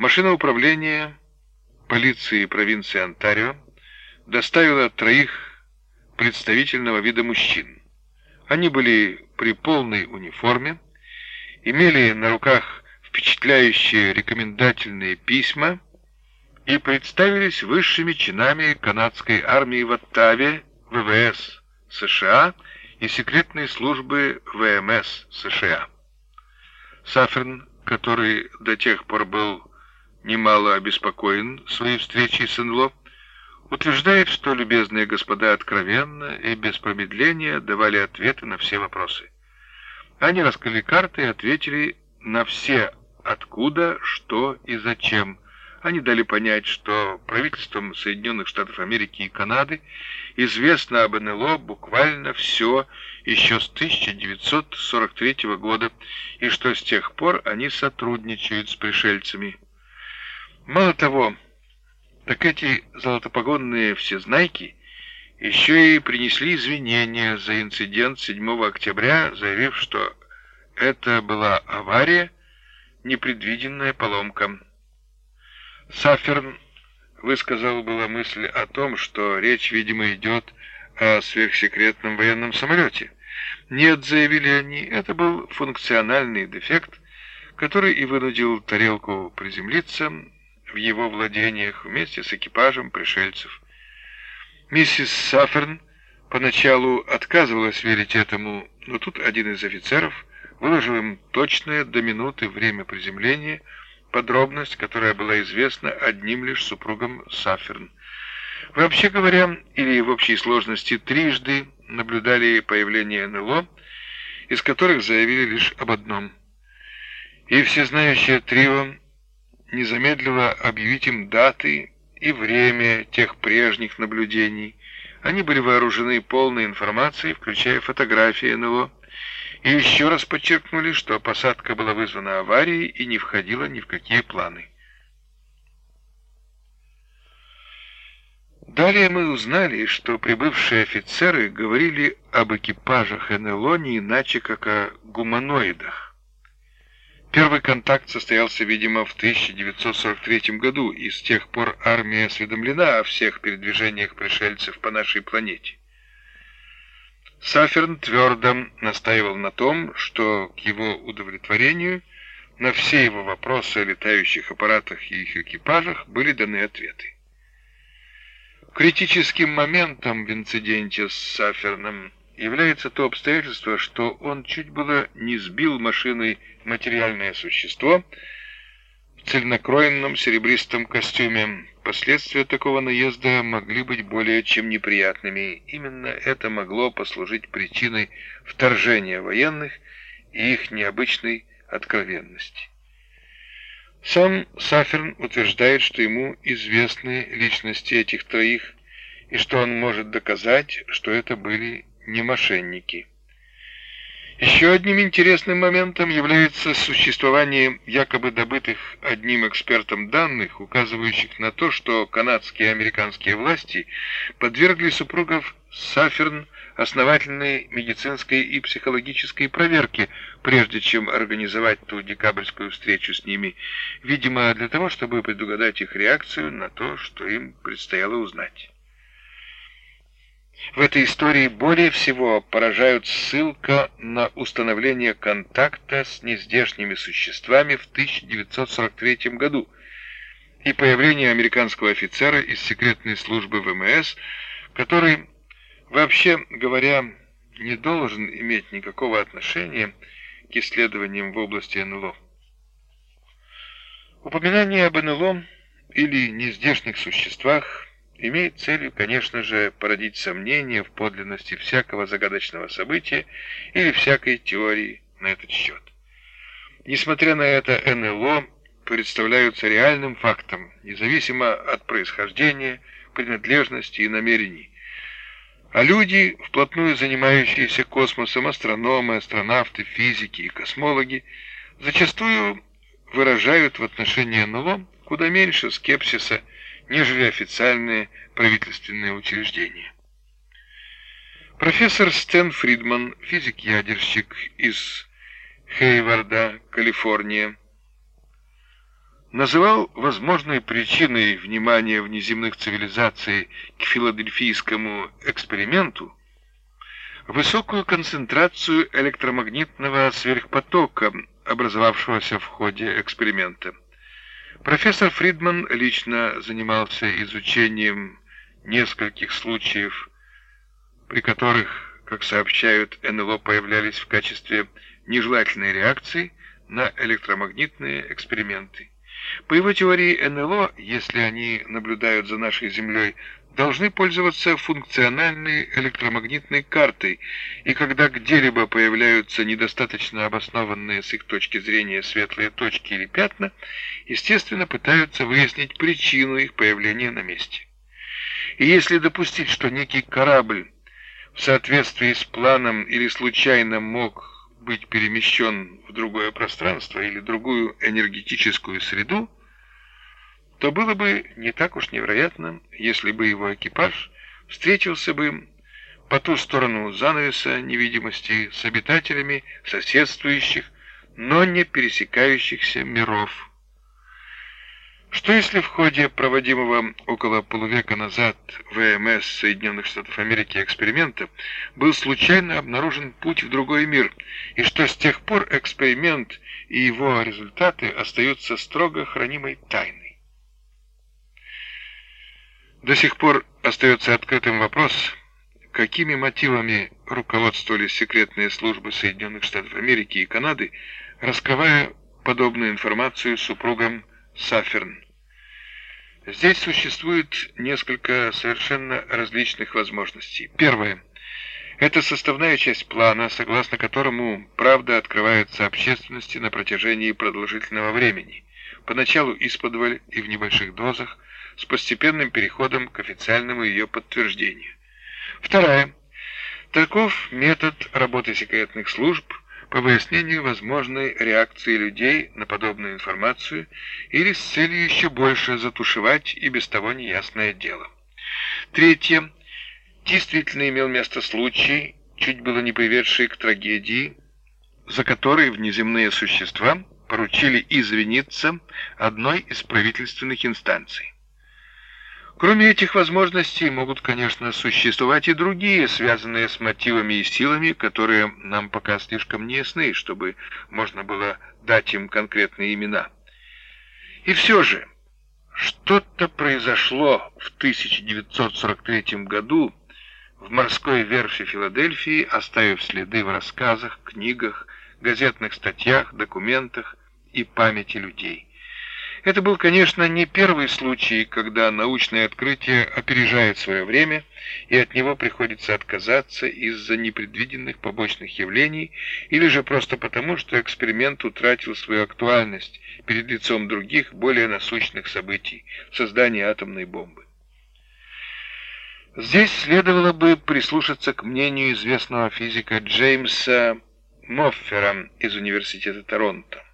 Машина управления полиции провинции Онтарио доставила троих представительного вида мужчин. Они были при полной униформе, имели на руках впечатляющие рекомендательные письма и представились высшими чинами канадской армии в Оттаве, ВВС США и секретной службы ВМС США. Саферн, который до тех пор был немало обеспокоен своей встречей с НЛО, утверждает, что любезные господа откровенно и без промедления давали ответы на все вопросы. Они раскрыли карты и ответили на все откуда, что и зачем. Они дали понять, что правительством Соединенных Штатов Америки и Канады известно об НЛО буквально все еще с 1943 года, и что с тех пор они сотрудничают с пришельцами. Мало того, так эти золотопогонные всезнайки еще и принесли извинения за инцидент 7 октября, заявив, что это была авария, непредвиденная поломка. Саферн высказал была мысль о том, что речь, видимо, идет о сверхсекретном военном самолете. Нет, заявили они, это был функциональный дефект, который и вынудил тарелку приземлиться в его владениях вместе с экипажем пришельцев. Миссис Саферн поначалу отказывалась верить этому, но тут один из офицеров выложил им точное до минуты время приземления, подробность, которая была известна одним лишь супругам Саферн. Вообще говоря, или в общей сложности трижды наблюдали появление НЛО, из которых заявили лишь об одном. И всезнающее трио не замедлила объявить им даты и время тех прежних наблюдений. Они были вооружены полной информацией, включая фотографии НЛО, и еще раз подчеркнули, что посадка была вызвана аварией и не входила ни в какие планы. Далее мы узнали, что прибывшие офицеры говорили об экипажах НЛО не иначе, как о гуманоидах. Первый контакт состоялся, видимо, в 1943 году, и с тех пор армия осведомлена о всех передвижениях пришельцев по нашей планете. Саферн твердо настаивал на том, что к его удовлетворению на все его вопросы о летающих аппаратах и их экипажах были даны ответы. Критическим моментом в инциденте с Саферном является то обстоятельство, что он чуть было не сбил машиной материальное существо в цельнокроенном серебристом костюме. Последствия такого наезда могли быть более чем неприятными. Именно это могло послужить причиной вторжения военных и их необычной откровенности. Сам Саферн утверждает, что ему известны личности этих троих, и что он может доказать, что это были не мошенники. Еще одним интересным моментом является существование якобы добытых одним экспертом данных, указывающих на то, что канадские и американские власти подвергли супругов Саферн основательной медицинской и психологической проверке, прежде чем организовать ту декабрьскую встречу с ними, видимо, для того, чтобы предугадать их реакцию на то, что им предстояло узнать. В этой истории более всего поражают ссылка на установление контакта с нездешними существами в 1943 году и появление американского офицера из секретной службы ВМС, который, вообще говоря, не должен иметь никакого отношения к исследованиям в области НЛО. Упоминание об НЛО или нездешних существах имеет целью, конечно же, породить сомнения в подлинности всякого загадочного события или всякой теории на этот счет. Несмотря на это, НЛО представляются реальным фактом, независимо от происхождения, принадлежности и намерений. А люди, вплотную занимающиеся космосом, астрономы, астронавты, физики и космологи, зачастую выражают в отношении НЛО куда меньше скепсиса, нежели официальные правительственные учреждения. Профессор Стэн Фридман, физик-ядерщик из Хейварда, Калифорния, называл возможной причиной внимания внеземных цивилизаций к филадельфийскому эксперименту высокую концентрацию электромагнитного сверхпотока, образовавшегося в ходе эксперимента. Профессор Фридман лично занимался изучением нескольких случаев, при которых, как сообщают, НЛО появлялись в качестве нежелательной реакции на электромагнитные эксперименты. По его теории НЛО, если они наблюдают за нашей Землей, должны пользоваться функциональной электромагнитной картой, и когда где-либо появляются недостаточно обоснованные с их точки зрения светлые точки или пятна, естественно, пытаются выяснить причину их появления на месте. И если допустить, что некий корабль в соответствии с планом или случайно мог быть перемещен в другое пространство или другую энергетическую среду, то было бы не так уж невероятно, если бы его экипаж встретился бы по ту сторону занавеса невидимости с обитателями соседствующих, но не пересекающихся миров. Что если в ходе проводимого около полувека назад ВМС Соединенных Штатов Америки эксперимента был случайно обнаружен путь в другой мир, и что с тех пор эксперимент и его результаты остаются строго хранимой тайной? До сих пор остается открытым вопрос, какими мотивами руководствовались секретные службы Соединенных Штатов Америки и Канады, раскрывая подобную информацию супругам Саферн. Здесь существует несколько совершенно различных возможностей. Первое. Это составная часть плана, согласно которому правда открывается общественности на протяжении продолжительного времени. Поначалу исподволь и в небольших дозах – с постепенным переходом к официальному ее подтверждению. Вторая. Таков метод работы секретных служб по выяснению возможной реакции людей на подобную информацию или с целью еще больше затушевать и без того неясное дело. Третье. Действительно имел место случай, чуть было не приведший к трагедии, за который внеземные существа поручили извиниться одной из правительственных инстанций. Кроме этих возможностей могут, конечно, существовать и другие, связанные с мотивами и силами, которые нам пока слишком не ясны, чтобы можно было дать им конкретные имена. И все же, что-то произошло в 1943 году в морской верфи Филадельфии, оставив следы в рассказах, книгах, газетных статьях, документах и памяти людей. Это был, конечно, не первый случай, когда научное открытие опережает свое время, и от него приходится отказаться из-за непредвиденных побочных явлений, или же просто потому, что эксперимент утратил свою актуальность перед лицом других, более насущных событий – создания атомной бомбы. Здесь следовало бы прислушаться к мнению известного физика Джеймса Моффера из Университета Торонто.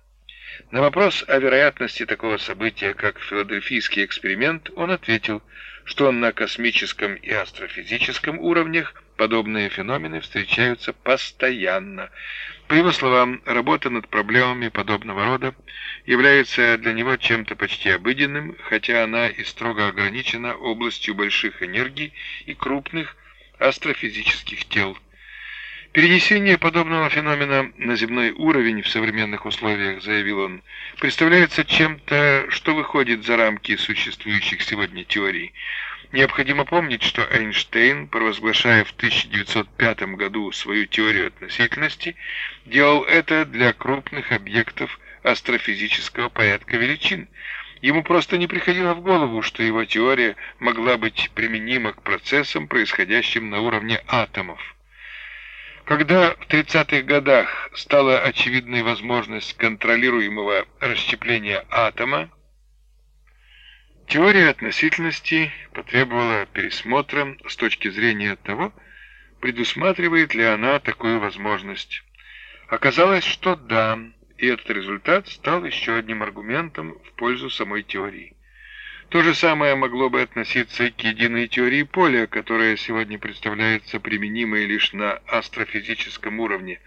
На вопрос о вероятности такого события, как филадельфийский эксперимент, он ответил, что на космическом и астрофизическом уровнях подобные феномены встречаются постоянно. По его словам, работа над проблемами подобного рода является для него чем-то почти обыденным, хотя она и строго ограничена областью больших энергий и крупных астрофизических тел. Перенесение подобного феномена на земной уровень в современных условиях, заявил он, представляется чем-то, что выходит за рамки существующих сегодня теорий. Необходимо помнить, что Эйнштейн, провозглашая в 1905 году свою теорию относительности, делал это для крупных объектов астрофизического порядка величин. Ему просто не приходило в голову, что его теория могла быть применима к процессам, происходящим на уровне атомов. Когда в 30-х годах стала очевидной возможность контролируемого расщепления атома, теория относительности потребовала пересмотра с точки зрения того, предусматривает ли она такую возможность. Оказалось, что да, и этот результат стал еще одним аргументом в пользу самой теории. То же самое могло бы относиться к единой теории поля, которая сегодня представляется применимой лишь на астрофизическом уровне.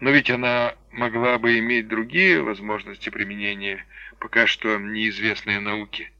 Но ведь она могла бы иметь другие возможности применения, пока что неизвестные науке,